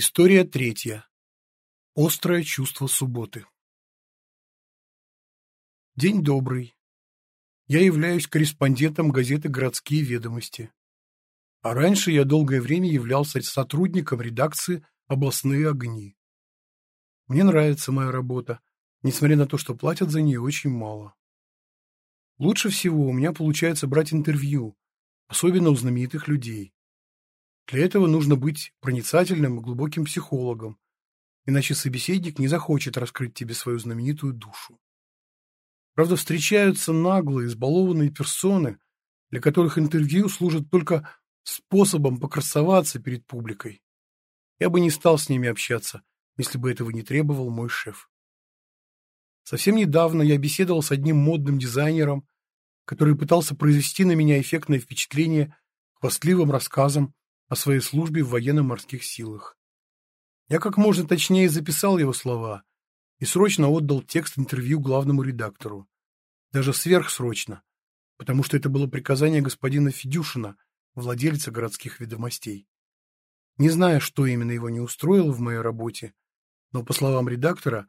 История третья. Острое чувство субботы. День добрый. Я являюсь корреспондентом газеты «Городские ведомости». А раньше я долгое время являлся сотрудником редакции «Областные огни». Мне нравится моя работа, несмотря на то, что платят за нее очень мало. Лучше всего у меня получается брать интервью, особенно у знаменитых людей. Для этого нужно быть проницательным и глубоким психологом, иначе собеседник не захочет раскрыть тебе свою знаменитую душу. Правда, встречаются наглые, избалованные персоны, для которых интервью служит только способом покрасоваться перед публикой. Я бы не стал с ними общаться, если бы этого не требовал мой шеф. Совсем недавно я беседовал с одним модным дизайнером, который пытался произвести на меня эффектное впечатление хвастливым рассказом о своей службе в военно-морских силах. Я как можно точнее записал его слова и срочно отдал текст интервью главному редактору. Даже сверхсрочно, потому что это было приказание господина Федюшина, владельца городских ведомостей. Не знаю, что именно его не устроило в моей работе, но, по словам редактора,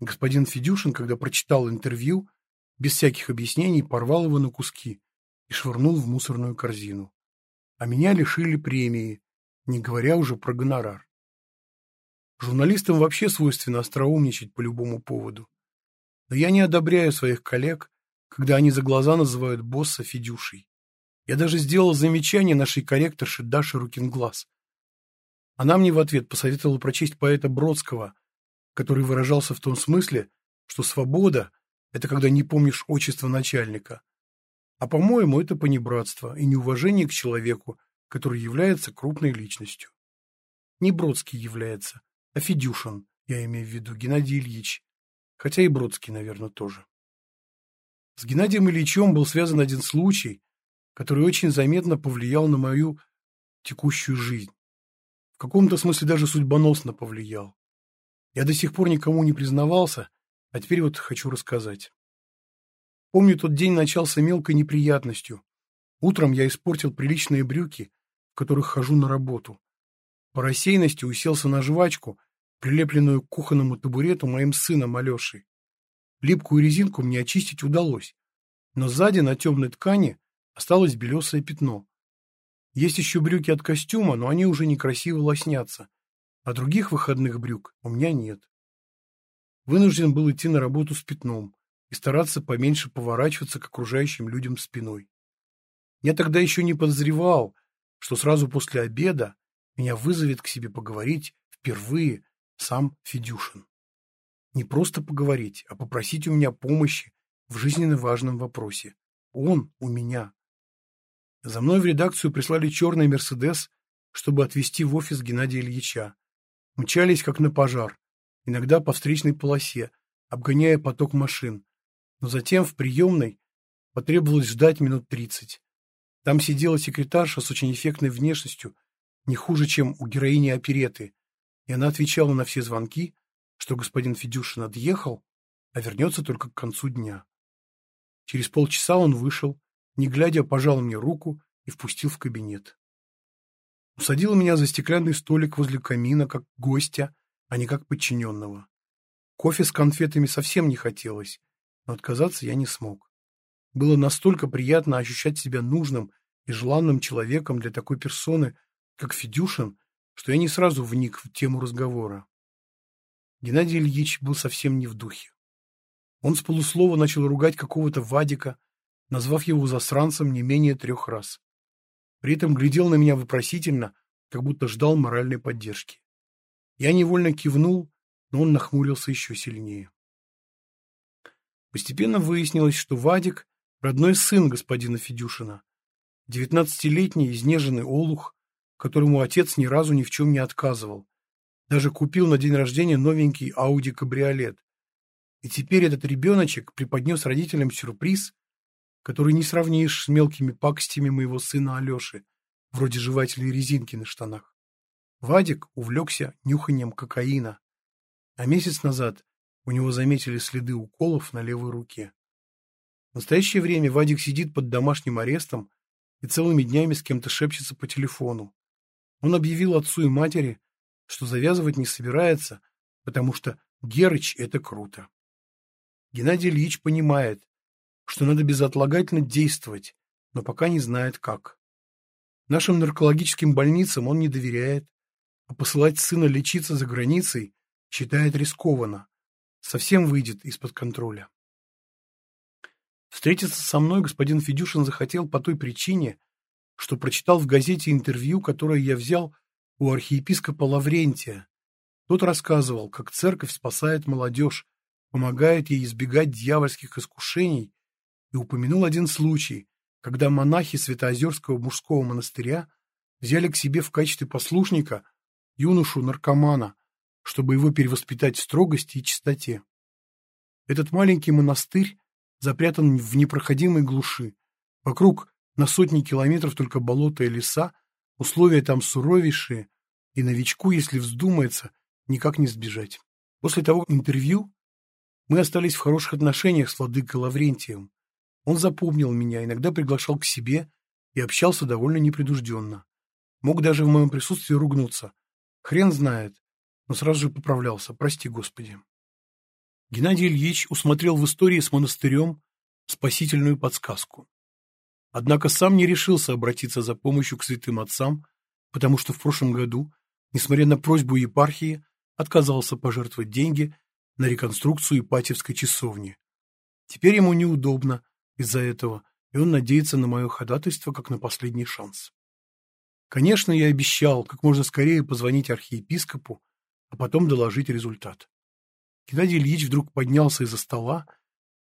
господин Федюшин, когда прочитал интервью, без всяких объяснений порвал его на куски и швырнул в мусорную корзину а меня лишили премии, не говоря уже про гонорар. Журналистам вообще свойственно остроумничать по любому поводу. Но я не одобряю своих коллег, когда они за глаза называют босса Федюшей. Я даже сделал замечание нашей корректорше Даше Рукинглаз. Она мне в ответ посоветовала прочесть поэта Бродского, который выражался в том смысле, что свобода – это когда не помнишь отчество начальника, а, по-моему, это понебратство и неуважение к человеку, который является крупной личностью. Не Бродский является, а Федюшин, я имею в виду Геннадий Ильич, хотя и Бродский, наверное, тоже. С Геннадием Ильичем был связан один случай, который очень заметно повлиял на мою текущую жизнь. В каком-то смысле даже судьбоносно повлиял. Я до сих пор никому не признавался, а теперь вот хочу рассказать. Помню, тот день начался мелкой неприятностью. Утром я испортил приличные брюки, в которых хожу на работу. По рассеянности уселся на жвачку, прилепленную к кухонному табурету моим сыном Алешей. Липкую резинку мне очистить удалось, но сзади на темной ткани осталось белесое пятно. Есть еще брюки от костюма, но они уже некрасиво лоснятся, а других выходных брюк у меня нет. Вынужден был идти на работу с пятном и стараться поменьше поворачиваться к окружающим людям спиной. Я тогда еще не подозревал, что сразу после обеда меня вызовет к себе поговорить впервые сам Федюшин. Не просто поговорить, а попросить у меня помощи в жизненно важном вопросе. Он у меня. За мной в редакцию прислали черный «Мерседес», чтобы отвезти в офис Геннадия Ильича. Мчались, как на пожар, иногда по встречной полосе, обгоняя поток машин, но затем в приемной потребовалось ждать минут тридцать. Там сидела секретарша с очень эффектной внешностью, не хуже, чем у героини опереты, и она отвечала на все звонки, что господин Федюшин отъехал, а вернется только к концу дня. Через полчаса он вышел, не глядя, пожал мне руку и впустил в кабинет. Усадил меня за стеклянный столик возле камина, как гостя, а не как подчиненного. Кофе с конфетами совсем не хотелось, но отказаться я не смог. Было настолько приятно ощущать себя нужным и желанным человеком для такой персоны, как Федюшин, что я не сразу вник в тему разговора. Геннадий Ильич был совсем не в духе. Он с полуслова начал ругать какого-то Вадика, назвав его засранцем не менее трех раз. При этом глядел на меня вопросительно, как будто ждал моральной поддержки. Я невольно кивнул, но он нахмурился еще сильнее. Постепенно выяснилось, что Вадик – родной сын господина Федюшина, девятнадцатилетний изнеженный олух, которому отец ни разу ни в чем не отказывал. Даже купил на день рождения новенький Ауди кабриолет. И теперь этот ребеночек преподнес родителям сюрприз, который не сравнишь с мелкими пакостями моего сына Алеши, вроде жевательной резинки на штанах. Вадик увлекся нюханием кокаина, а месяц назад у него заметили следы уколов на левой руке. В настоящее время Вадик сидит под домашним арестом и целыми днями с кем-то шепчется по телефону. Он объявил отцу и матери, что завязывать не собирается, потому что Герыч – это круто. Геннадий Ильич понимает, что надо безотлагательно действовать, но пока не знает как. Нашим наркологическим больницам он не доверяет, а посылать сына лечиться за границей считает рискованно, совсем выйдет из-под контроля. Встретиться со мной господин Федюшин захотел по той причине, что прочитал в газете интервью, которое я взял у архиепископа Лаврентия. Тот рассказывал, как церковь спасает молодежь, помогает ей избегать дьявольских искушений, и упомянул один случай, когда монахи Святоозерского мужского монастыря взяли к себе в качестве послушника юношу-наркомана, чтобы его перевоспитать в строгости и чистоте. Этот маленький монастырь запрятан в непроходимой глуши. Вокруг на сотни километров только болота и леса, условия там суровейшие, и новичку, если вздумается, никак не сбежать. После того интервью мы остались в хороших отношениях с владыкой Лаврентием. Он запомнил меня, иногда приглашал к себе и общался довольно непринужденно. Мог даже в моем присутствии ругнуться. Хрен знает, но сразу же поправлялся, прости господи. Геннадий Ильич усмотрел в истории с монастырем спасительную подсказку. Однако сам не решился обратиться за помощью к святым отцам, потому что в прошлом году, несмотря на просьбу епархии, отказался пожертвовать деньги на реконструкцию Ипатьевской часовни. Теперь ему неудобно из-за этого, и он надеется на мое ходатайство как на последний шанс. Конечно, я обещал как можно скорее позвонить архиепископу, а потом доложить результат. Геннадий Ильич вдруг поднялся из-за стола,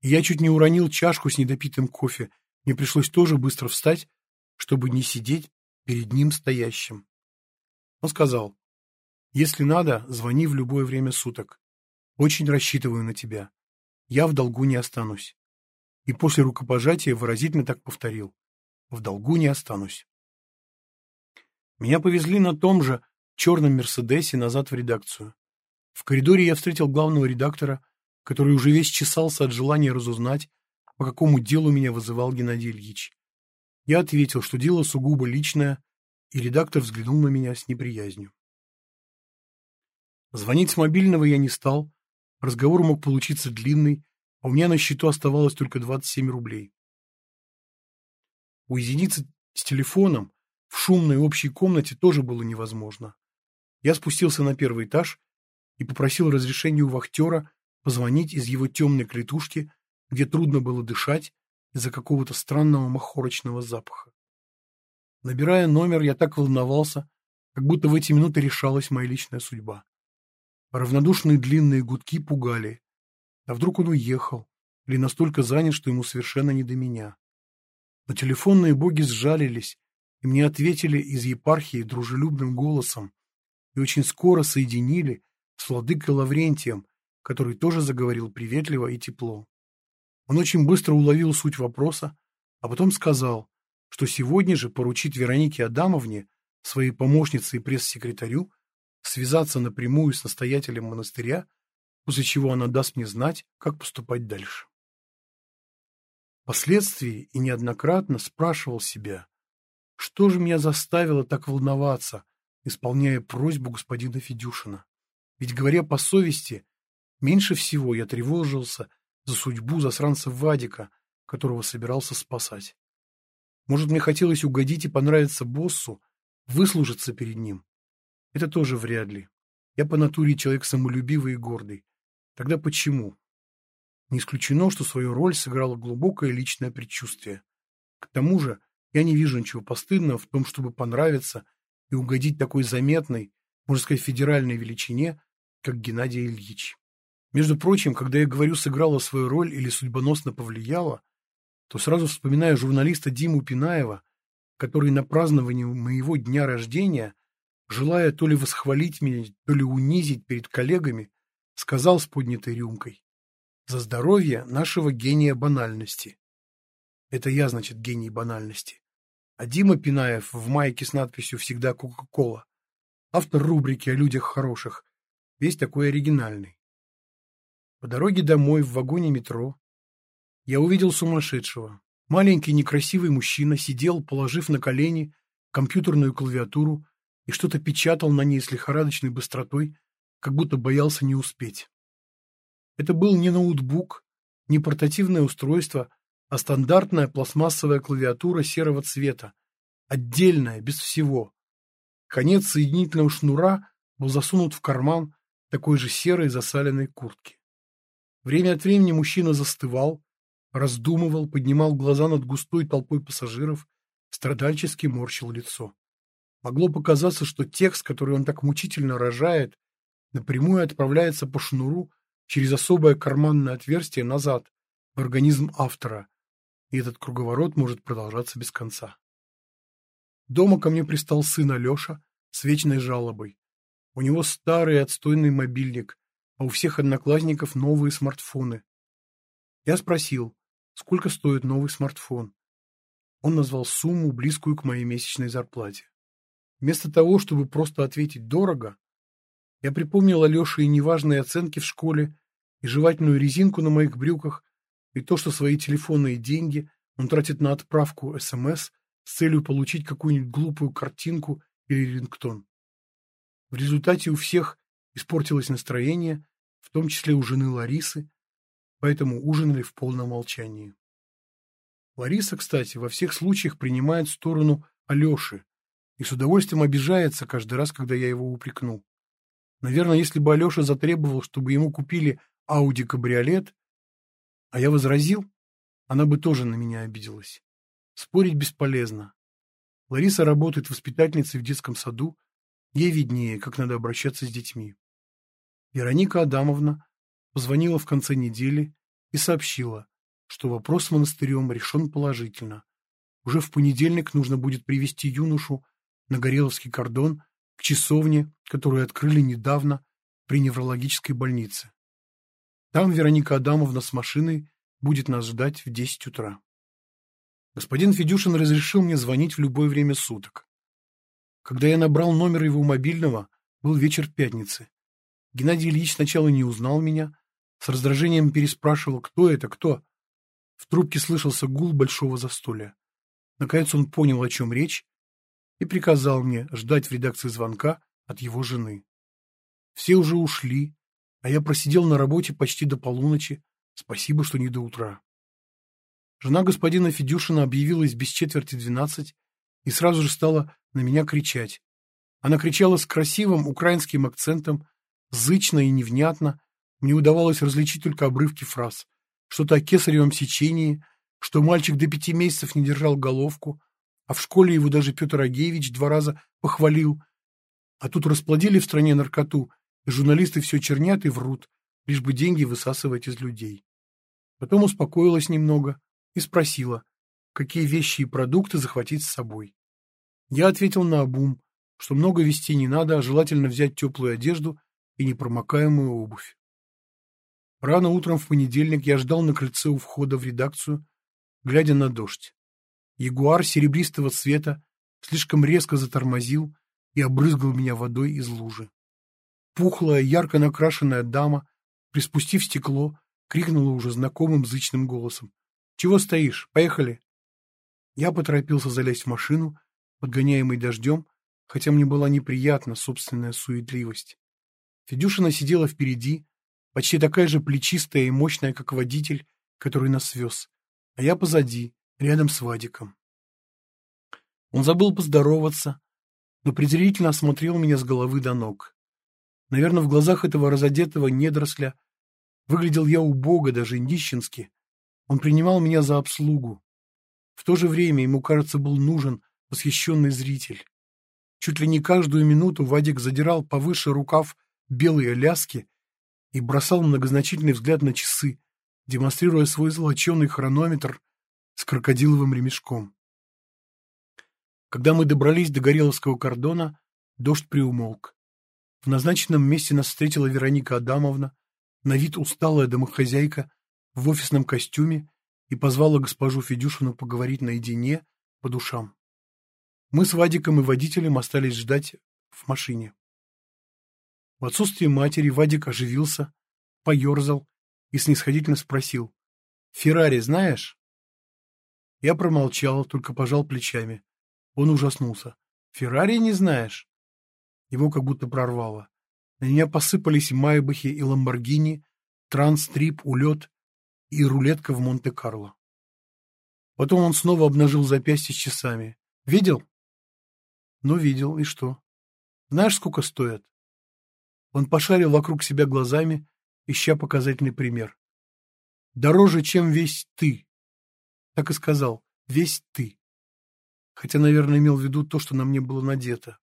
и я чуть не уронил чашку с недопитым кофе. Мне пришлось тоже быстро встать, чтобы не сидеть перед ним стоящим. Он сказал, если надо, звони в любое время суток. Очень рассчитываю на тебя. Я в долгу не останусь. И после рукопожатия выразительно так повторил. В долгу не останусь. Меня повезли на том же черном Мерседесе назад в редакцию. В коридоре я встретил главного редактора, который уже весь чесался от желания разузнать, по какому делу меня вызывал Геннадий Ильич. Я ответил, что дело сугубо личное, и редактор взглянул на меня с неприязнью. Звонить с мобильного я не стал, разговор мог получиться длинный, а у меня на счету оставалось только 27 рублей. Уединиться с телефоном в шумной общей комнате тоже было невозможно. Я спустился на первый этаж и попросил разрешения у вахтера позвонить из его темной клетушки, где трудно было дышать из-за какого-то странного махорочного запаха. Набирая номер, я так волновался, как будто в эти минуты решалась моя личная судьба. Равнодушные длинные гудки пугали. А вдруг он уехал, или настолько занят, что ему совершенно не до меня. Но телефонные боги сжалились, и мне ответили из епархии дружелюбным голосом и очень скоро соединили с владыкой Лаврентием, который тоже заговорил приветливо и тепло. Он очень быстро уловил суть вопроса, а потом сказал, что сегодня же поручит Веронике Адамовне, своей помощнице и пресс-секретарю, связаться напрямую с настоятелем монастыря, после чего она даст мне знать, как поступать дальше. Впоследствии и неоднократно спрашивал себя, что же меня заставило так волноваться, исполняя просьбу господина Федюшина. Ведь, говоря по совести, меньше всего я тревожился за судьбу засранца Вадика, которого собирался спасать. Может, мне хотелось угодить и понравиться боссу, выслужиться перед ним. Это тоже вряд ли. Я по натуре человек самолюбивый и гордый. Тогда почему? Не исключено, что свою роль сыграло глубокое личное предчувствие. К тому же я не вижу ничего постыдного в том, чтобы понравиться и угодить такой заметной, можно сказать, федеральной величине, как Геннадий Ильич. Между прочим, когда я говорю «сыграла свою роль» или «судьбоносно повлияла», то сразу вспоминаю журналиста Диму Пинаева, который на праздновании моего дня рождения желая то ли восхвалить меня, то ли унизить перед коллегами, сказал с поднятой рюмкой. За здоровье нашего гения банальности. Это я, значит, гений банальности. А Дима Пинаев в майке с надписью «Всегда Кока-Кола». Автор рубрики о людях хороших. Весь такой оригинальный. По дороге домой в вагоне метро я увидел сумасшедшего. Маленький некрасивый мужчина сидел, положив на колени компьютерную клавиатуру и что-то печатал на ней с лихорадочной быстротой, как будто боялся не успеть. Это был не ноутбук, не портативное устройство, а стандартная пластмассовая клавиатура серого цвета, отдельная, без всего. Конец соединительного шнура был засунут в карман такой же серой засаленной куртки. Время от времени мужчина застывал, раздумывал, поднимал глаза над густой толпой пассажиров, страдальчески морщил лицо. Могло показаться, что текст, который он так мучительно рожает, напрямую отправляется по шнуру через особое карманное отверстие назад, в организм автора, и этот круговорот может продолжаться без конца. Дома ко мне пристал сын Алеша с вечной жалобой. У него старый отстойный мобильник, а у всех одноклассников новые смартфоны. Я спросил, сколько стоит новый смартфон. Он назвал сумму, близкую к моей месячной зарплате. Вместо того, чтобы просто ответить «дорого», я припомнил Алёше и неважные оценки в школе, и жевательную резинку на моих брюках, и то, что свои телефонные деньги он тратит на отправку СМС с целью получить какую-нибудь глупую картинку или рингтон. В результате у всех испортилось настроение, в том числе у жены Ларисы, поэтому ужинали в полном молчании. Лариса, кстати, во всех случаях принимает сторону Алеши и с удовольствием обижается каждый раз, когда я его упрекну. Наверное, если бы Алеша затребовал, чтобы ему купили Ауди кабриолет, а я возразил, она бы тоже на меня обиделась. Спорить бесполезно. Лариса работает воспитательницей в детском саду, ей виднее, как надо обращаться с детьми. Вероника Адамовна позвонила в конце недели и сообщила, что вопрос с монастырем решен положительно. Уже в понедельник нужно будет привести юношу на Гореловский кордон к часовне, которую открыли недавно при неврологической больнице. Там Вероника Адамовна с машиной будет нас ждать в 10 утра. Господин Федюшин разрешил мне звонить в любое время суток. Когда я набрал номер его мобильного, был вечер пятницы. Геннадий Ильич сначала не узнал меня, с раздражением переспрашивал, кто это, кто. В трубке слышался гул большого застолья. Наконец он понял, о чем речь, и приказал мне ждать в редакции звонка от его жены. Все уже ушли, а я просидел на работе почти до полуночи, спасибо, что не до утра. Жена господина Федюшина объявилась без четверти двенадцать и сразу же стала на меня кричать. Она кричала с красивым украинским акцентом, зычно и невнятно, мне удавалось различить только обрывки фраз. Что-то о кесаревом сечении, что мальчик до пяти месяцев не держал головку, а в школе его даже Петр Агеевич два раза похвалил. А тут расплодили в стране наркоту, журналисты все чернят и врут, лишь бы деньги высасывать из людей. Потом успокоилась немного и спросила, какие вещи и продукты захватить с собой. Я ответил на обум, что много вести не надо, а желательно взять теплую одежду и непромокаемую обувь. Рано утром в понедельник я ждал на крыльце у входа в редакцию, глядя на дождь. Ягуар серебристого цвета слишком резко затормозил и обрызгал меня водой из лужи. Пухлая, ярко накрашенная дама, приспустив стекло, крикнула уже знакомым зычным голосом. «Чего стоишь? Поехали!» Я поторопился залезть в машину, подгоняемый дождем, хотя мне была неприятна собственная суетливость. Федюшина сидела впереди, почти такая же плечистая и мощная, как водитель, который нас вез, а я позади, рядом с Вадиком. Он забыл поздороваться, но презрительно осмотрел меня с головы до ног. Наверное, в глазах этого разодетого недоросля выглядел я убого, даже нищенски. Он принимал меня за обслугу. В то же время ему, кажется, был нужен восхищенный зритель. Чуть ли не каждую минуту Вадик задирал повыше рукав белые ляски и бросал многозначительный взгляд на часы, демонстрируя свой золоченый хронометр с крокодиловым ремешком. Когда мы добрались до Гореловского кордона, дождь приумолк. В назначенном месте нас встретила Вероника Адамовна, на вид усталая домохозяйка, в офисном костюме, и позвала госпожу Федюшину поговорить наедине, по душам. Мы с Вадиком и водителем остались ждать в машине. В отсутствие матери Вадик оживился, поерзал и снисходительно спросил. «Феррари знаешь?» Я промолчал, только пожал плечами. Он ужаснулся. «Феррари не знаешь?» Его как будто прорвало. На меня посыпались Майбахи и Ламборгини, Транстрип, Улет и рулетка в Монте-Карло. Потом он снова обнажил запястье с часами. «Видел?» «Ну, видел. И что? Знаешь, сколько стоят?» Он пошарил вокруг себя глазами, ища показательный пример. «Дороже, чем весь ты». Так и сказал. «Весь ты». Хотя, наверное, имел в виду то, что на мне было надето.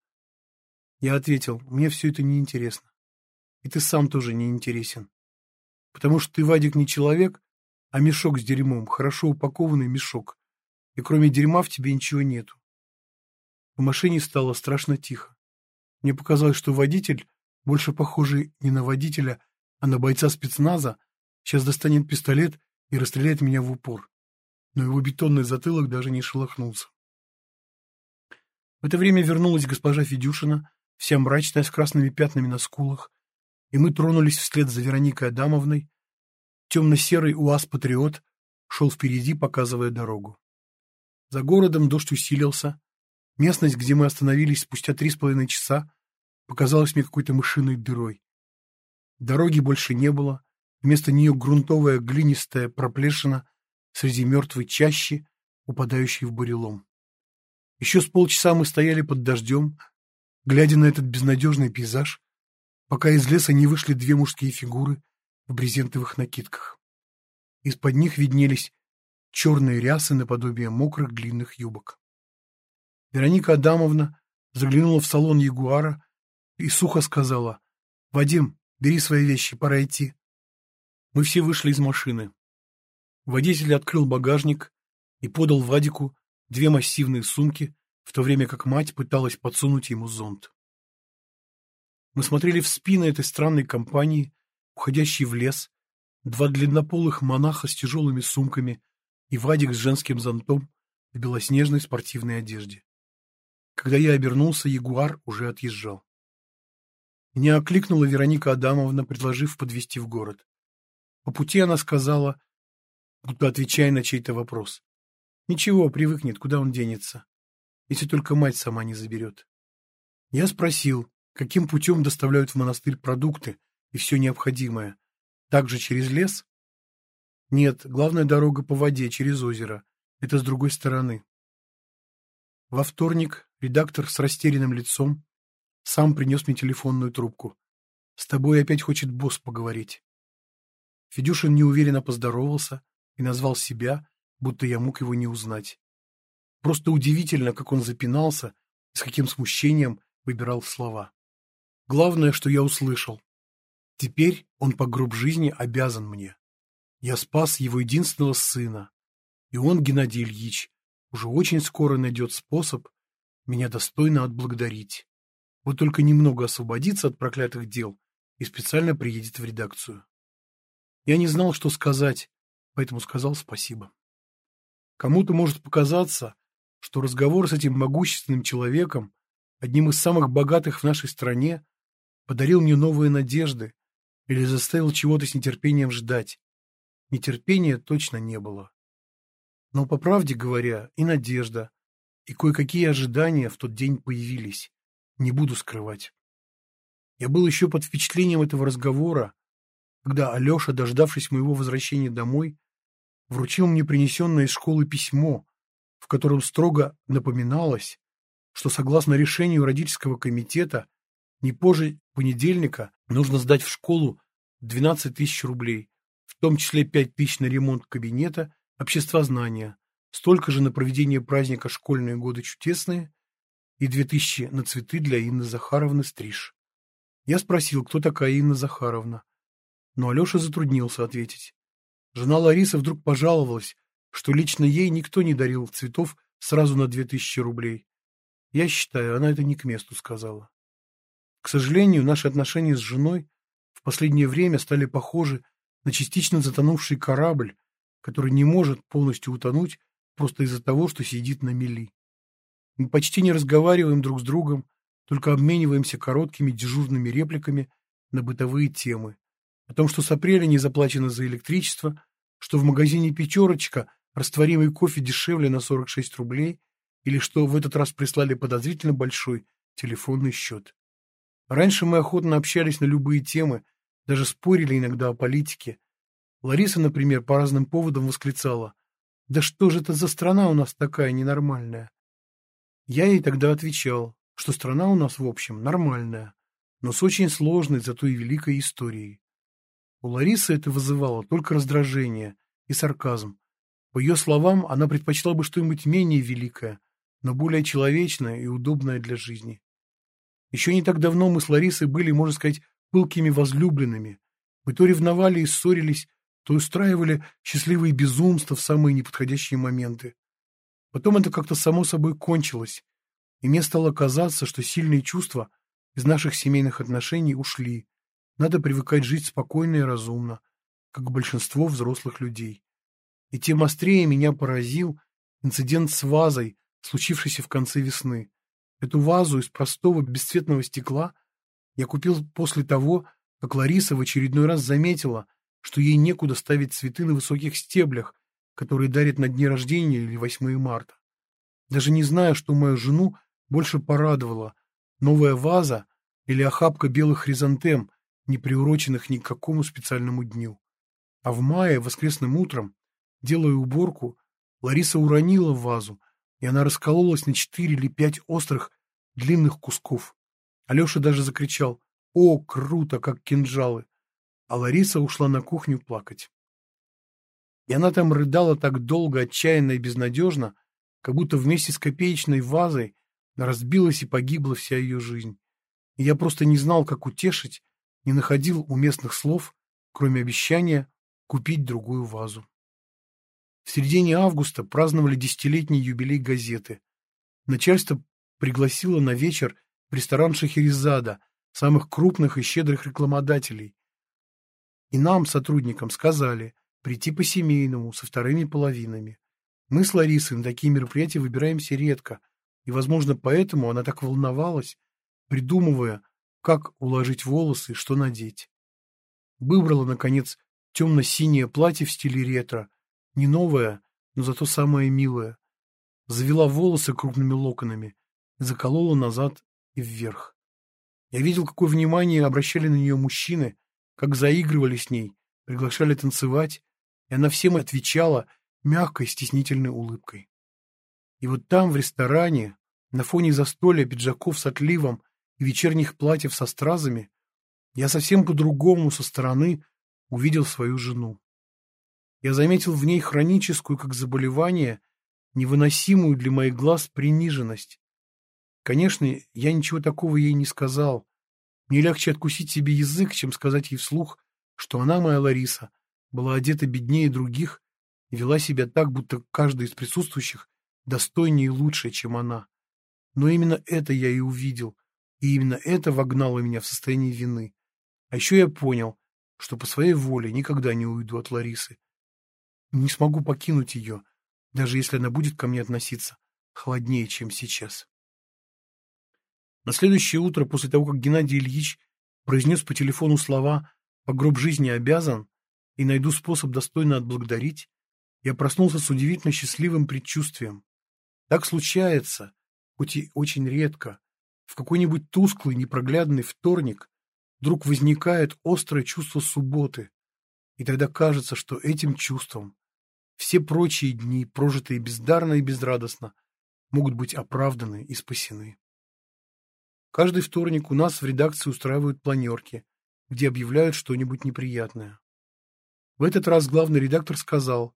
Я ответил, мне все это неинтересно. И ты сам тоже не интересен. Потому что ты, Вадик, не человек, а мешок с дерьмом, хорошо упакованный мешок. И кроме дерьма в тебе ничего нету. В машине стало страшно тихо. Мне показалось, что водитель, больше похожий не на водителя, а на бойца спецназа, сейчас достанет пистолет и расстреляет меня в упор. Но его бетонный затылок даже не шелохнулся. В это время вернулась госпожа Федюшина, вся мрачная, с красными пятнами на скулах, и мы тронулись вслед за Вероникой Адамовной. Темно-серый УАЗ-патриот шел впереди, показывая дорогу. За городом дождь усилился. Местность, где мы остановились спустя три с половиной часа, показалась мне какой-то мышиной дырой. Дороги больше не было, вместо нее грунтовая глинистая проплешина среди мертвой чащи, упадающей в бурелом. Еще с полчаса мы стояли под дождем, глядя на этот безнадежный пейзаж, пока из леса не вышли две мужские фигуры в брезентовых накидках. Из-под них виднелись черные рясы наподобие мокрых длинных юбок. Вероника Адамовна заглянула в салон Ягуара и сухо сказала, «Вадим, бери свои вещи, пора идти». Мы все вышли из машины. Водитель открыл багажник и подал Вадику две массивные сумки, в то время как мать пыталась подсунуть ему зонт. Мы смотрели в спины этой странной компании, уходящей в лес, два длиннополых монаха с тяжелыми сумками и Вадик с женским зонтом в белоснежной спортивной одежде. Когда я обернулся, Ягуар уже отъезжал. Меня окликнула Вероника Адамовна, предложив подвезти в город. По пути она сказала, будто отвечая на чей-то вопрос. «Ничего, привыкнет, куда он денется?» Если только мать сама не заберет. Я спросил, каким путем доставляют в монастырь продукты и все необходимое. Также через лес? Нет, главная дорога по воде, через озеро. Это с другой стороны. Во вторник редактор с растерянным лицом сам принес мне телефонную трубку. С тобой опять хочет босс поговорить. Федюшин неуверенно поздоровался и назвал себя, будто я мог его не узнать. Просто удивительно, как он запинался, с каким смущением выбирал слова. Главное, что я услышал. Теперь он по гроб жизни обязан мне. Я спас его единственного сына. И он, Геннадий Ильич, уже очень скоро найдет способ меня достойно отблагодарить. Вот только немного освободиться от проклятых дел и специально приедет в редакцию. Я не знал, что сказать, поэтому сказал спасибо. Кому-то может показаться, что разговор с этим могущественным человеком, одним из самых богатых в нашей стране, подарил мне новые надежды или заставил чего-то с нетерпением ждать. Нетерпения точно не было. Но, по правде говоря, и надежда, и кое-какие ожидания в тот день появились, не буду скрывать. Я был еще под впечатлением этого разговора, когда Алеша, дождавшись моего возвращения домой, вручил мне принесенное из школы письмо, в котором строго напоминалось, что согласно решению родительского комитета не позже понедельника нужно сдать в школу 12 тысяч рублей, в том числе 5 тысяч на ремонт кабинета, обществознания, столько же на проведение праздника «Школьные годы чудесные» и 2 тысячи на цветы для Инны Захаровны Стриж. Я спросил, кто такая Инна Захаровна, но Алеша затруднился ответить. Жена Ларисы вдруг пожаловалась, что лично ей никто не дарил цветов сразу на две тысячи рублей. Я считаю, она это не к месту сказала. К сожалению, наши отношения с женой в последнее время стали похожи на частично затонувший корабль, который не может полностью утонуть просто из-за того, что сидит на мели. Мы почти не разговариваем друг с другом, только обмениваемся короткими дежурными репликами на бытовые темы. О том, что с апреля не заплачено за электричество, что в магазине «Пятерочка» растворимый кофе дешевле на 46 рублей или что в этот раз прислали подозрительно большой телефонный счет. Раньше мы охотно общались на любые темы, даже спорили иногда о политике. Лариса, например, по разным поводам восклицала. «Да что же это за страна у нас такая ненормальная?» Я ей тогда отвечал, что страна у нас, в общем, нормальная, но с очень сложной, зато и великой историей. У Ларисы это вызывало только раздражение и сарказм. По ее словам, она предпочла бы что-нибудь менее великое, но более человечное и удобное для жизни. Еще не так давно мы с Ларисой были, можно сказать, пылкими возлюбленными. Мы то ревновали и ссорились, то устраивали счастливые безумства в самые неподходящие моменты. Потом это как-то само собой кончилось, и мне стало казаться, что сильные чувства из наших семейных отношений ушли. Надо привыкать жить спокойно и разумно, как большинство взрослых людей. И тем острее меня поразил инцидент с вазой, случившийся в конце весны. Эту вазу из простого бесцветного стекла я купил после того, как Лариса в очередной раз заметила, что ей некуда ставить цветы на высоких стеблях, которые дарят на дни рождения или 8 марта. Даже не знаю, что мою жену больше порадовало – новая ваза или охапка белых хризантем, не приуроченных ни к какому специальному дню. А в мае, воскресным утром, делая уборку, Лариса уронила вазу, и она раскололась на четыре или пять острых длинных кусков. Алеша даже закричал «О, круто, как кинжалы!» А Лариса ушла на кухню плакать. И она там рыдала так долго, отчаянно и безнадежно, как будто вместе с копеечной вазой разбилась и погибла вся ее жизнь. И я просто не знал, как утешить, не находил уместных слов, кроме обещания купить другую вазу. В середине августа праздновали десятилетний юбилей газеты. Начальство пригласило на вечер в ресторан Шахерезада, самых крупных и щедрых рекламодателей. И нам, сотрудникам, сказали прийти по-семейному, со вторыми половинами. Мы с Ларисой на такие мероприятия выбираемся редко, и, возможно, поэтому она так волновалась, придумывая, как уложить волосы и что надеть. Выбрала, наконец, темно-синее платье в стиле ретро, не новое, но зато самое милое. Завела волосы крупными локонами, заколола назад и вверх. Я видел, какое внимание обращали на нее мужчины, как заигрывали с ней, приглашали танцевать, и она всем отвечала мягкой, стеснительной улыбкой. И вот там, в ресторане, на фоне застолья пиджаков с отливом и вечерних платьев со стразами, я совсем по-другому со стороны увидел свою жену. Я заметил в ней хроническую, как заболевание, невыносимую для моих глаз приниженность. Конечно, я ничего такого ей не сказал. Мне легче откусить себе язык, чем сказать ей вслух, что она, моя Лариса, была одета беднее других и вела себя так, будто каждый из присутствующих достойнее и лучше, чем она. Но именно это я и увидел, и именно это вогнало меня в состояние вины. А еще я понял, что по своей воле никогда не уйду от Ларисы, не смогу покинуть ее, даже если она будет ко мне относиться холоднее, чем сейчас. На следующее утро, после того, как Геннадий Ильич произнес по телефону слова «по гроб жизни обязан» и найду способ достойно отблагодарить, я проснулся с удивительно счастливым предчувствием. Так случается, хоть и очень редко, в какой-нибудь тусклый, непроглядный вторник вдруг возникает острое чувство субботы, и тогда кажется, что этим чувством все прочие дни, прожитые бездарно и безрадостно, могут быть оправданы и спасены. Каждый вторник у нас в редакции устраивают планерки, где объявляют что-нибудь неприятное. В этот раз главный редактор сказал,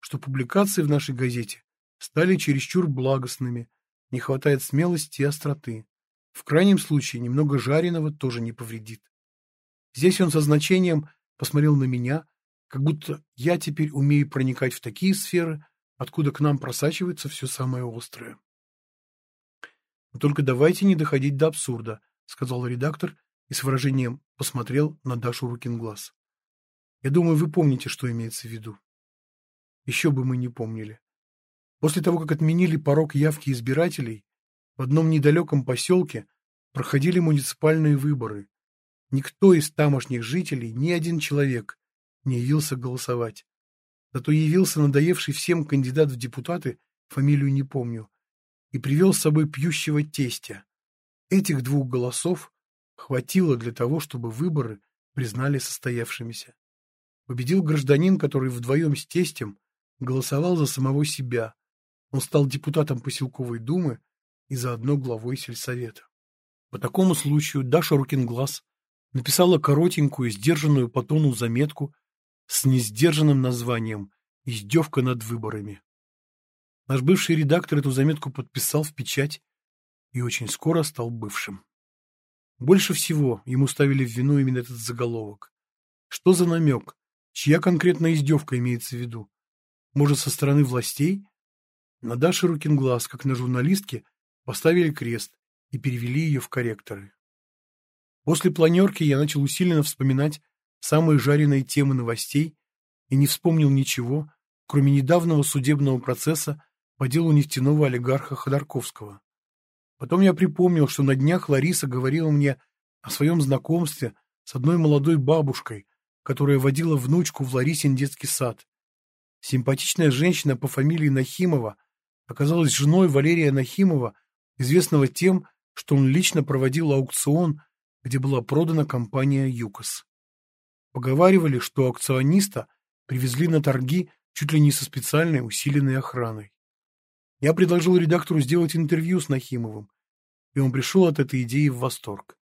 что публикации в нашей газете стали чересчур благостными, не хватает смелости и остроты. В крайнем случае немного жареного тоже не повредит. Здесь он со значением посмотрел на меня, как будто я теперь умею проникать в такие сферы, откуда к нам просачивается все самое острое. «Но только давайте не доходить до абсурда», — сказал редактор и с выражением посмотрел на Дашу Рукинглаз. «Я думаю, вы помните, что имеется в виду». Еще бы мы не помнили. После того, как отменили порог явки избирателей, в одном недалеком поселке проходили муниципальные выборы. Никто из тамошних жителей, ни один человек, не явился голосовать. Зато явился надоевший всем кандидат в депутаты, фамилию не помню, и привел с собой пьющего тестя. Этих двух голосов хватило для того, чтобы выборы признали состоявшимися. Победил гражданин, который вдвоем с тестем голосовал за самого себя. Он стал депутатом поселковой думы и заодно главой сельсовета. По такому случаю Даша Рукинглаз написала коротенькую, сдержанную по тону заметку с несдержанным названием «Издевка над выборами». Наш бывший редактор эту заметку подписал в печать и очень скоро стал бывшим. Больше всего ему ставили в вину именно этот заголовок. Что за намек? Чья конкретная издевка имеется в виду? Может, со стороны властей? На Даше Рукинглаз, как на журналистке, поставили крест и перевели ее в корректоры. После планерки я начал усиленно вспоминать самые жареные темы новостей и не вспомнил ничего, кроме недавнего судебного процесса по делу нефтяного олигарха Ходорковского. Потом я припомнил, что на днях Лариса говорила мне о своем знакомстве с одной молодой бабушкой, которая водила внучку в Ларисин детский сад. Симпатичная женщина по фамилии Нахимова оказалась женой Валерия Нахимова, известного тем, что он лично проводил аукцион, где была продана компания «ЮКОС». Поговаривали, что аукциониста привезли на торги чуть ли не со специальной усиленной охраной. Я предложил редактору сделать интервью с Нахимовым, и он пришел от этой идеи в восторг.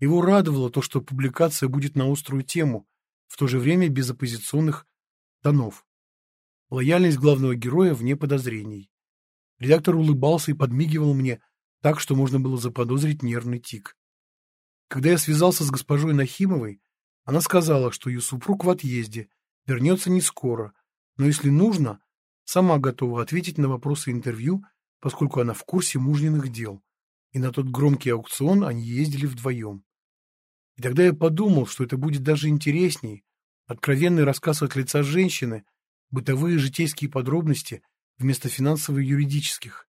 Его радовало то, что публикация будет на острую тему, в то же время без оппозиционных тонов. Лояльность главного героя вне подозрений. Редактор улыбался и подмигивал мне так, что можно было заподозрить нервный тик. Когда я связался с госпожой Нахимовой, она сказала, что ее супруг в отъезде, вернется не скоро, но если нужно, сама готова ответить на вопросы интервью, поскольку она в курсе мужниных дел, и на тот громкий аукцион они ездили вдвоем. И тогда я подумал, что это будет даже интересней, откровенный рассказ от лица женщины, бытовые житейские подробности вместо финансово-юридических.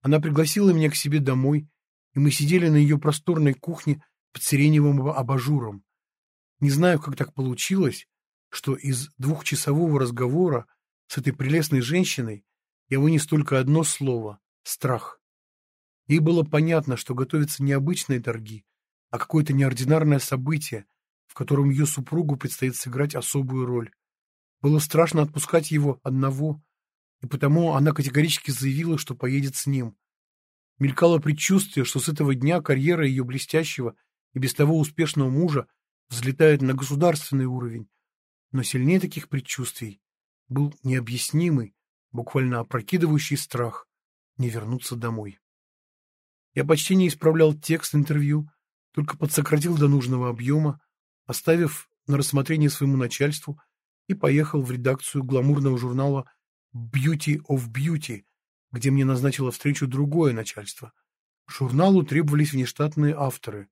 Она пригласила меня к себе домой, и мы сидели на ее просторной кухне под сиреневым абажуром. Не знаю, как так получилось, что из двухчасового разговора с этой прелестной женщиной я вынес только одно слово — страх. Ей было понятно, что готовятся не обычные торги, а какое-то неординарное событие, в котором ее супругу предстоит сыграть особую роль. Было страшно отпускать его одного, и потому она категорически заявила, что поедет с ним. Мелькало предчувствие, что с этого дня карьера ее блестящего и без того успешного мужа взлетает на государственный уровень, но сильнее таких предчувствий был необъяснимый, буквально опрокидывающий страх не вернуться домой. Я почти не исправлял текст интервью, только подсократил до нужного объема, оставив на рассмотрение своему начальству и поехал в редакцию гламурного журнала «Beauty of Beauty», где мне назначило встречу другое начальство. Журналу требовались внештатные авторы,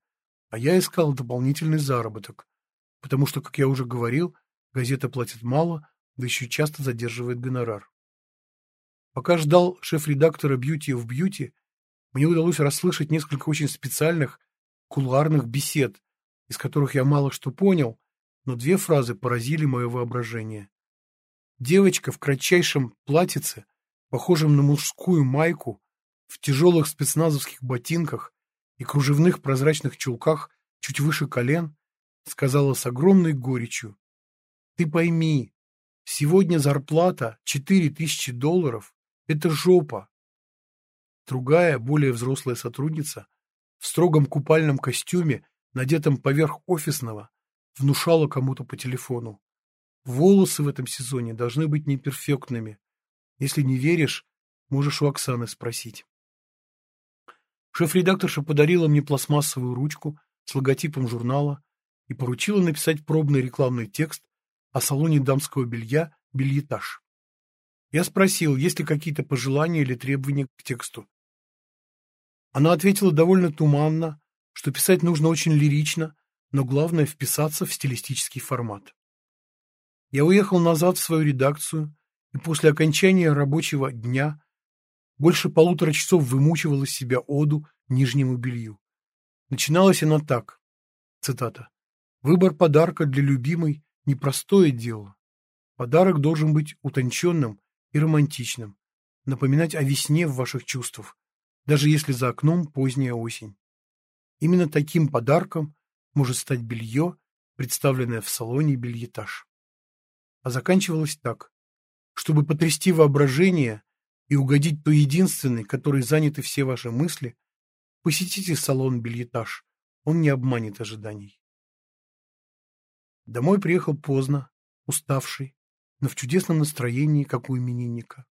а я искал дополнительный заработок, потому что, как я уже говорил, газета платит мало, да еще часто задерживает гонорар. Пока ждал шеф-редактора Beauty of Beauty, мне удалось расслышать несколько очень специальных кулуарных бесед, из которых я мало что понял, но две фразы поразили мое воображение. Девочка в кратчайшем платьице, похожем на мужскую майку, в тяжелых спецназовских ботинках и кружевных прозрачных чулках чуть выше колен, сказала с огромной горечью. «Ты пойми, Сегодня зарплата 4000 долларов – это жопа. Другая, более взрослая сотрудница в строгом купальном костюме, надетом поверх офисного, внушала кому-то по телефону. Волосы в этом сезоне должны быть неперфектными. Если не веришь, можешь у Оксаны спросить. Шеф-редакторша подарила мне пластмассовую ручку с логотипом журнала и поручила написать пробный рекламный текст о салоне дамского белья «Бельетаж». Я спросил, есть ли какие-то пожелания или требования к тексту. Она ответила довольно туманно, что писать нужно очень лирично, но главное вписаться в стилистический формат. Я уехал назад в свою редакцию и после окончания рабочего дня больше полутора часов вымучивал из себя оду нижнему белью. Начиналась она так, цитата, «Выбор подарка для любимой непростое дело. Подарок должен быть утонченным и романтичным, напоминать о весне в ваших чувствах, даже если за окном поздняя осень. Именно таким подарком может стать белье, представленное в салоне бельетаж. А заканчивалось так. Чтобы потрясти воображение и угодить той единственной, которой заняты все ваши мысли, посетите салон бельетаж, он не обманет ожиданий. Домой приехал поздно, уставший, но в чудесном настроении, как у именинника.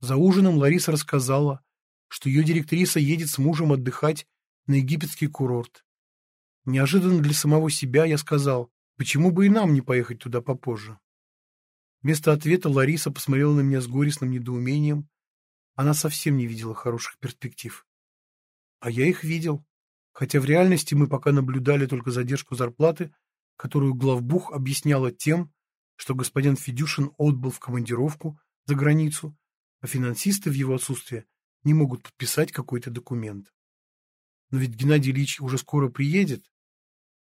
За ужином Лариса рассказала, что ее директриса едет с мужем отдыхать на египетский курорт. Неожиданно для самого себя я сказал, почему бы и нам не поехать туда попозже. Вместо ответа Лариса посмотрела на меня с горестным недоумением. Она совсем не видела хороших перспектив. А я их видел, хотя в реальности мы пока наблюдали только задержку зарплаты, которую главбух объясняла тем, что господин Федюшин отбыл в командировку за границу, а финансисты в его отсутствие не могут подписать какой-то документ. Но ведь Геннадий Ильич уже скоро приедет,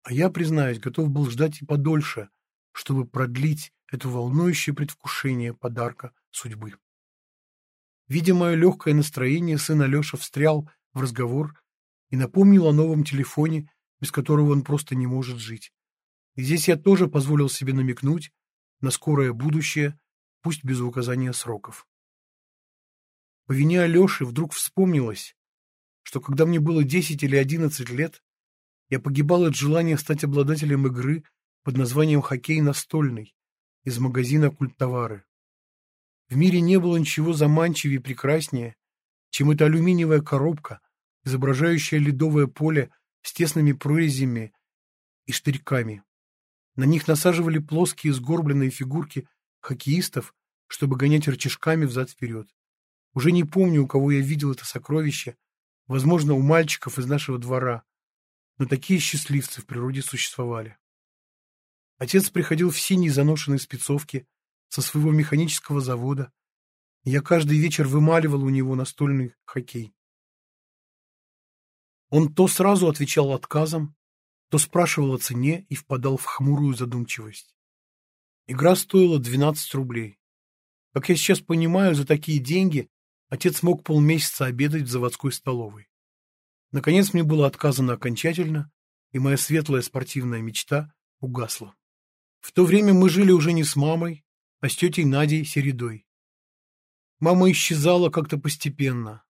а я, признаюсь, готов был ждать и подольше, чтобы продлить это волнующее предвкушение подарка судьбы. Видя легкое настроение, сын Алеша встрял в разговор и напомнил о новом телефоне, без которого он просто не может жить. И здесь я тоже позволил себе намекнуть на скорое будущее, пусть без указания сроков. По вине Алеши вдруг вспомнилось, что когда мне было 10 или 11 лет, я погибал от желания стать обладателем игры под названием «Хоккей настольный» из магазина «Культтовары». В мире не было ничего заманчивее и прекраснее, чем эта алюминиевая коробка, изображающая ледовое поле с тесными прорезями и штырьками. На них насаживали плоские сгорбленные фигурки хоккеистов, чтобы гонять рычажками взад-вперед. Уже не помню, у кого я видел это сокровище, возможно, у мальчиков из нашего двора, но такие счастливцы в природе существовали. Отец приходил в синей заношенной спецовке со своего механического завода, и я каждый вечер вымаливал у него настольный хоккей. Он то сразу отвечал отказом, то спрашивал о цене и впадал в хмурую задумчивость. Игра стоила 12 рублей. Как я сейчас понимаю, за такие деньги отец мог полмесяца обедать в заводской столовой. Наконец мне было отказано окончательно, и моя светлая спортивная мечта угасла. В то время мы жили уже не с мамой, а с тетей Надей Середой. Мама исчезала как-то постепенно.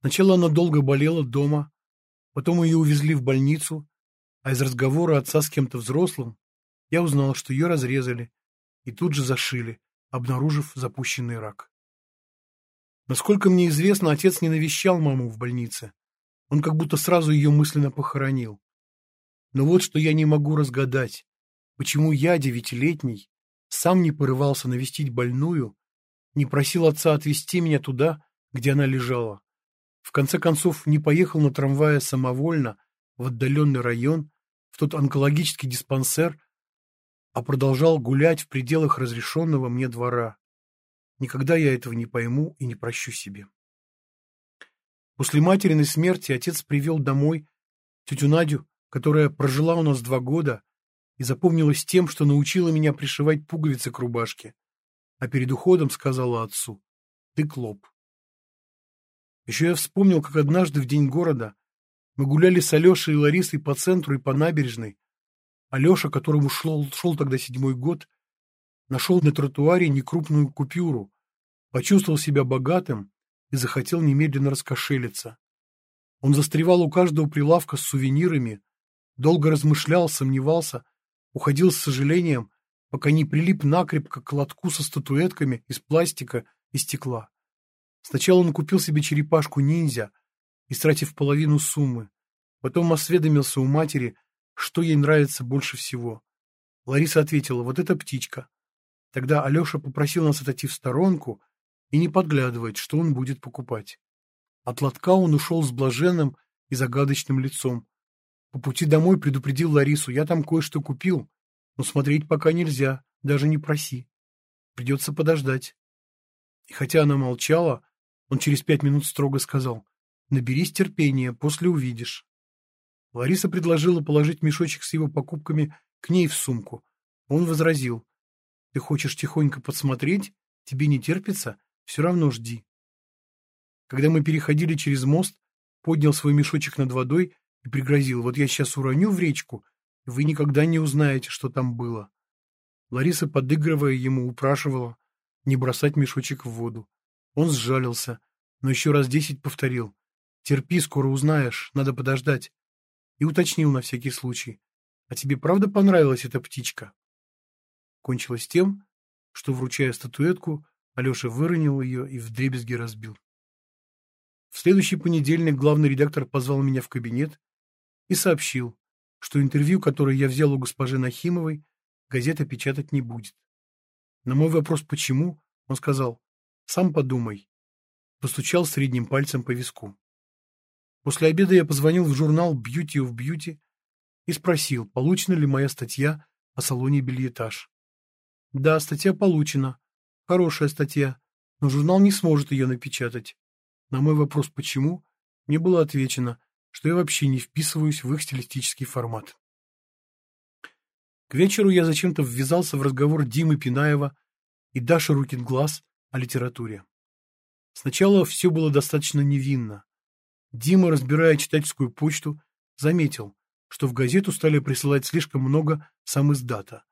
Сначала она долго болела дома, потом ее увезли в больницу, а из разговора отца с кем-то взрослым я узнал, что ее разрезали и тут же зашили, обнаружив запущенный рак. Насколько мне известно, отец не навещал маму в больнице, он как будто сразу ее мысленно похоронил. Но вот что я не могу разгадать. Почему я, девятилетний, сам не порывался навестить больную, не просил отца отвезти меня туда, где она лежала. В конце концов, не поехал на трамвае самовольно в отдаленный район, в тот онкологический диспансер, а продолжал гулять в пределах разрешенного мне двора. Никогда я этого не пойму и не прощу себе. После материной смерти отец привел домой тетю Надю, которая прожила у нас два года и запомнилась тем, что научила меня пришивать пуговицы к рубашке, а перед уходом сказала отцу «Ты клоп». Еще я вспомнил, как однажды в день города мы гуляли с Алешей и Ларисой по центру и по набережной. Алеша, которому шел, шел тогда седьмой год, нашел на тротуаре некрупную купюру, почувствовал себя богатым и захотел немедленно раскошелиться. Он застревал у каждого прилавка с сувенирами, долго размышлял, сомневался, уходил с сожалением, пока не прилип накрепко к лотку со статуэтками из пластика и стекла. Сначала он купил себе черепашку-ниндзя, истратив половину суммы. Потом осведомился у матери, что ей нравится больше всего. Лариса ответила, вот эта птичка. Тогда Алеша попросил нас отойти в сторонку и не подглядывать, что он будет покупать. От лотка он ушел с блаженным и загадочным лицом. По пути домой предупредил Ларису, я там кое-что купил, но смотреть пока нельзя, даже не проси. Придется подождать. И хотя она молчала, он через пять минут строго сказал, наберись терпения, после увидишь. Лариса предложила положить мешочек с его покупками к ней в сумку. Он возразил, ты хочешь тихонько подсмотреть, тебе не терпится, все равно жди. Когда мы переходили через мост, поднял свой мешочек над водой и пригрозил, вот я сейчас уроню в речку, и вы никогда не узнаете, что там было. Лариса, подыгрывая ему, упрашивала не бросать мешочек в воду. Он сжалился, но еще раз десять повторил. «Терпи, скоро узнаешь, надо подождать». И уточнил на всякий случай. «А тебе правда понравилась эта птичка?» Кончилось тем, что, вручая статуэтку, Алеша выронил ее и вдребезги разбил. В следующий понедельник главный редактор позвал меня в кабинет и сообщил, что интервью, которое я взял у госпожи Нахимовой, газета печатать не будет. На мой вопрос «почему?» он сказал «сам подумай». Постучал средним пальцем по виску. После обеда я позвонил в журнал «Beauty of Beauty» и спросил, получена ли моя статья о салоне «Бельетаж». Да, статья получена. Хорошая статья, но журнал не сможет ее напечатать. На мой вопрос «почему?» мне было отвечено, что я вообще не вписываюсь в их стилистический формат. К вечеру я зачем-то ввязался в разговор Димы Пинаева и Даши Рукин-Глаз о литературе. Сначала все было достаточно невинно. Дима, разбирая читательскую почту, заметил, что в газету стали присылать слишком много сам издата.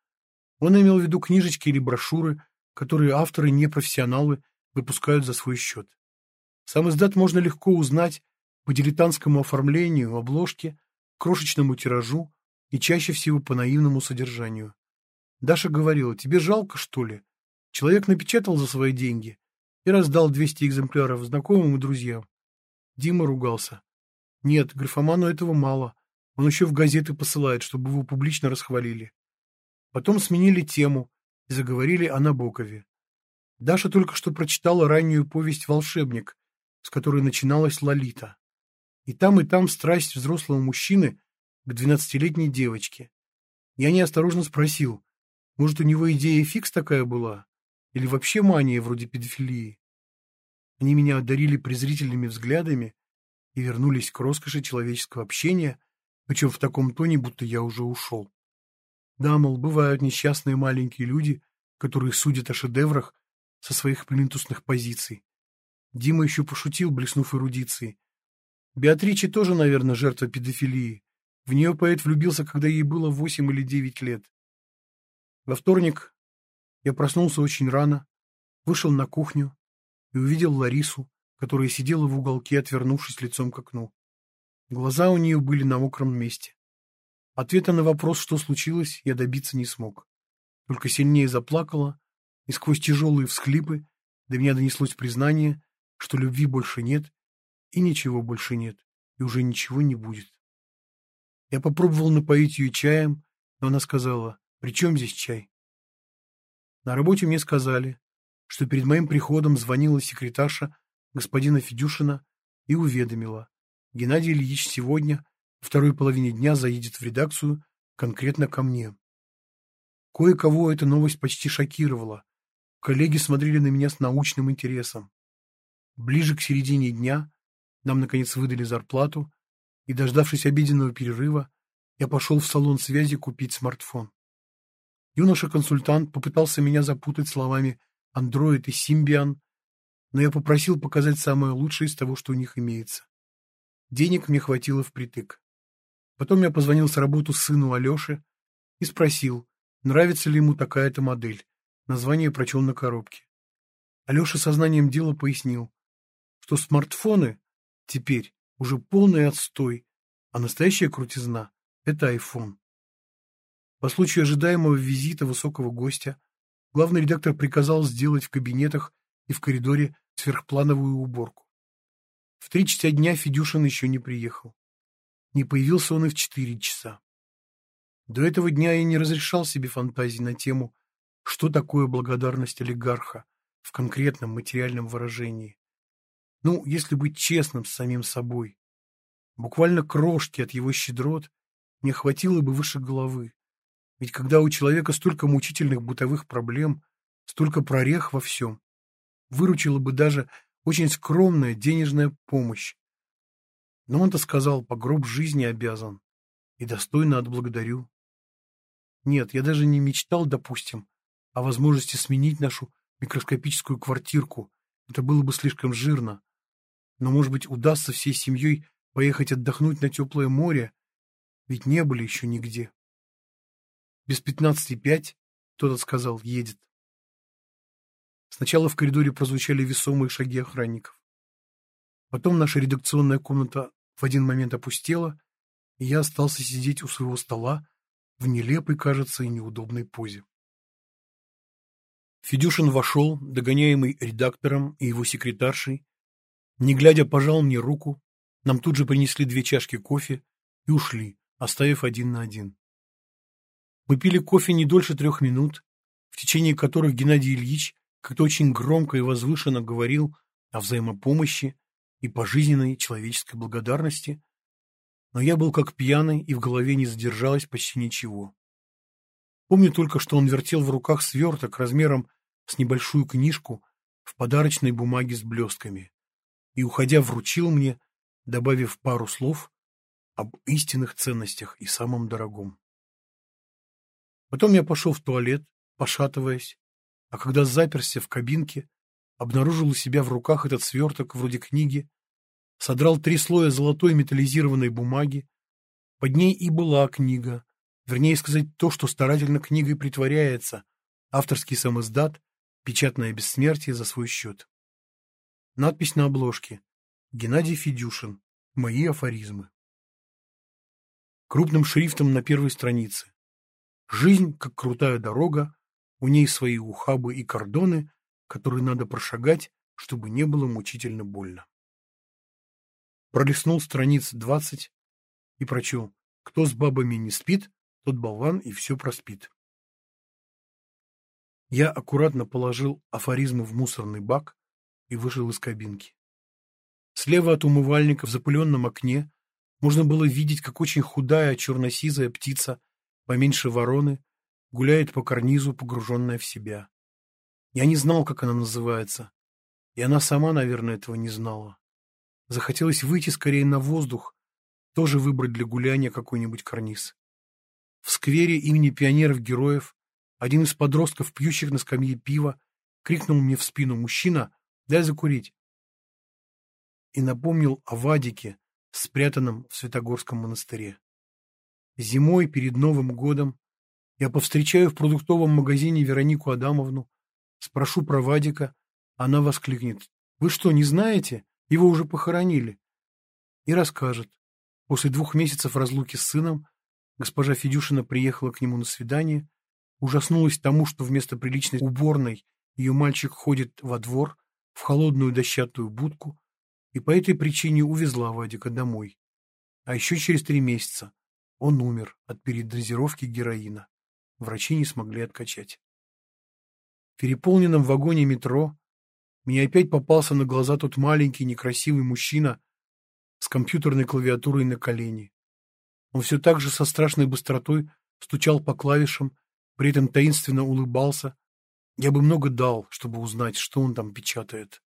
Он имел в виду книжечки или брошюры, которые авторы непрофессионалы выпускают за свой счет. Сам издат можно легко узнать по дилетантскому оформлению, обложке, крошечному тиражу и чаще всего по наивному содержанию. Даша говорила, тебе жалко, что ли? Человек напечатал за свои деньги и раздал 200 экземпляров знакомым и друзьям. Дима ругался. Нет, графоману этого мало. Он еще в газеты посылает, чтобы его публично расхвалили. Потом сменили тему и заговорили о Набокове. Даша только что прочитала раннюю повесть «Волшебник», с которой начиналась Лолита. И там, и там страсть взрослого мужчины к двенадцатилетней девочке. Я неосторожно спросил, может, у него идея фикс такая была? Или вообще мания вроде педофилии? Они меня одарили презрительными взглядами и вернулись к роскоши человеческого общения, причем в таком тоне, будто я уже ушел. Да, мол, бывают несчастные маленькие люди, которые судят о шедеврах со своих плинтусных позиций. Дима еще пошутил, блеснув эрудицией. Беатриче тоже, наверное, жертва педофилии. В нее поэт влюбился, когда ей было восемь или девять лет. Во вторник я проснулся очень рано, вышел на кухню и увидел Ларису, которая сидела в уголке, отвернувшись лицом к окну. Глаза у нее были на мокром месте. Ответа на вопрос, что случилось, я добиться не смог. Только сильнее заплакала, и сквозь тяжелые всхлипы до меня донеслось признание, что любви больше нет, и ничего больше нет, и уже ничего не будет. Я попробовал напоить ее чаем, но она сказала, «При чем здесь чай?» На работе мне сказали, что перед моим приходом звонила секретарша господина Федюшина и уведомила, Геннадий Ильич сегодня, во второй половине дня, заедет в редакцию конкретно ко мне. Кое-кого эта новость почти шокировала. Коллеги смотрели на меня с научным интересом. Ближе к середине дня нам, наконец, выдали зарплату, и, дождавшись обеденного перерыва, я пошел в салон связи купить смартфон. Юноша-консультант попытался меня запутать словами «Андроид» и «Симбиан», но я попросил показать самое лучшее из того, что у них имеется. Денег мне хватило впритык. Потом я позвонил с работы сыну Алёше и спросил, нравится ли ему такая-то модель. Название прочел на коробке. Алеша сознанием дела пояснил, что смартфоны теперь уже полный отстой, а настоящая крутизна – это iPhone. По случаю ожидаемого визита высокого гостя главный редактор приказал сделать в кабинетах и в коридоре сверхплановую уборку. В три часа дня Федюшин еще не приехал. Не появился он и в четыре часа. До этого дня я не разрешал себе фантазий на тему, что такое благодарность олигарха в конкретном материальном выражении. Ну, если быть честным с самим собой. Буквально крошки от его щедрот не хватило бы выше головы. Ведь когда у человека столько мучительных бытовых проблем, столько прорех во всем, выручила бы даже очень скромная денежная помощь. Но он-то сказал, по гроб жизни обязан, и достойно отблагодарю. Нет, я даже не мечтал, допустим, о возможности сменить нашу микроскопическую квартирку. Это было бы слишком жирно но, может быть, удастся всей семьей поехать отдохнуть на теплое море, ведь не были еще нигде. Без пятнадцати пять, кто-то сказал, едет. Сначала в коридоре прозвучали весомые шаги охранников. Потом наша редакционная комната в один момент опустела, и я остался сидеть у своего стола в нелепой, кажется, и неудобной позе. Федюшин вошел, догоняемый редактором и его секретаршей, не глядя пожал мне руку, нам тут же принесли две чашки кофе и ушли, оставив один на один. Мы пили кофе не дольше трех минут, в течение которых Геннадий Ильич как-то очень громко и возвышенно говорил о взаимопомощи и пожизненной человеческой благодарности, но я был как пьяный, и в голове не задержалось почти ничего. Помню только, что он вертел в руках сверток размером с небольшую книжку в подарочной бумаге с блестками и, уходя, вручил мне, добавив пару слов об истинных ценностях и самом дорогом. Потом я пошел в туалет, пошатываясь, а когда заперся в кабинке, обнаружил у себя в руках этот сверток вроде книги, содрал три слоя золотой металлизированной бумаги, под ней и была книга, вернее сказать, то, что старательно книгой притворяется, авторский самоздат, печатное бессмертие за свой счет. Надпись на обложке «Геннадий Федюшин. Мои афоризмы». Крупным шрифтом на первой странице. Жизнь, как крутая дорога, у ней свои ухабы и кордоны, которые надо прошагать, чтобы не было мучительно больно. Пролистнул страниц двадцать и прочел «Кто с бабами не спит, тот болван и все проспит». Я аккуратно положил афоризмы в мусорный бак и вышел из кабинки. Слева от умывальника в запыленном окне можно было видеть, как очень худая черно-сизая птица, поменьше вороны, гуляет по карнизу, погруженная в себя. Я не знал, как она называется, и она сама, наверное, этого не знала. Захотелось выйти скорее на воздух, тоже выбрать для гуляния какой-нибудь карниз. В сквере имени пионеров-героев один из подростков, пьющих на скамье пива, крикнул мне в спину «Мужчина, дай закурить!» и напомнил о Вадике, спрятанном в Святогорском монастыре. Зимой перед Новым годом я повстречаю в продуктовом магазине Веронику Адамовну, спрошу про Вадика, она воскликнет. «Вы что, не знаете? Его уже похоронили». И расскажет. После двух месяцев разлуки с сыном госпожа Федюшина приехала к нему на свидание, ужаснулась тому, что вместо приличной уборной ее мальчик ходит во двор, в холодную дощатую будку, и по этой причине увезла Вадика домой. А еще через три месяца он умер от передозировки героина врачи не смогли откачать. В переполненном вагоне метро мне опять попался на глаза тот маленький некрасивый мужчина с компьютерной клавиатурой на колени. Он все так же со страшной быстротой стучал по клавишам, при этом таинственно улыбался. Я бы много дал, чтобы узнать, что он там печатает.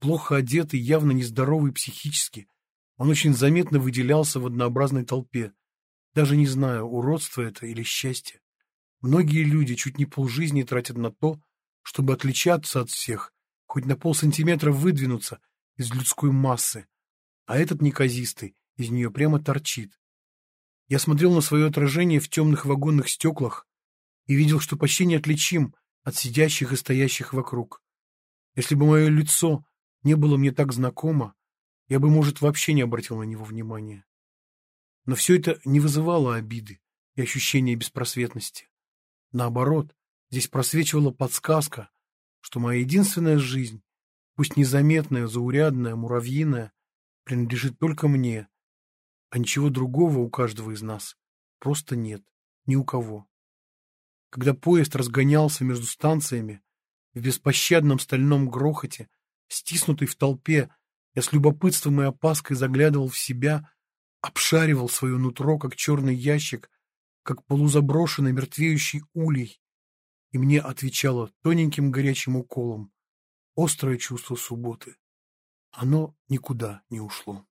Плохо одетый, явно нездоровый психически, он очень заметно выделялся в однообразной толпе, даже не знаю, уродство это или счастье. Многие люди чуть не полжизни тратят на то, чтобы отличаться от всех, хоть на полсантиметра выдвинуться из людской массы, а этот неказистый из нее прямо торчит. Я смотрел на свое отражение в темных вагонных стеклах и видел, что почти неотличим от сидящих и стоящих вокруг. Если бы мое лицо не было мне так знакомо, я бы, может, вообще не обратил на него внимания. Но все это не вызывало обиды и ощущения беспросветности. Наоборот, здесь просвечивала подсказка, что моя единственная жизнь, пусть незаметная, заурядная, муравьиная, принадлежит только мне, а ничего другого у каждого из нас просто нет, ни у кого. Когда поезд разгонялся между станциями, в беспощадном стальном грохоте, стиснутый в толпе, я с любопытством и опаской заглядывал в себя, обшаривал свое нутро, как черный ящик, как полузаброшенный мертвеющий улей, и мне отвечало тоненьким горячим уколом острое чувство субботы. Оно никуда не ушло.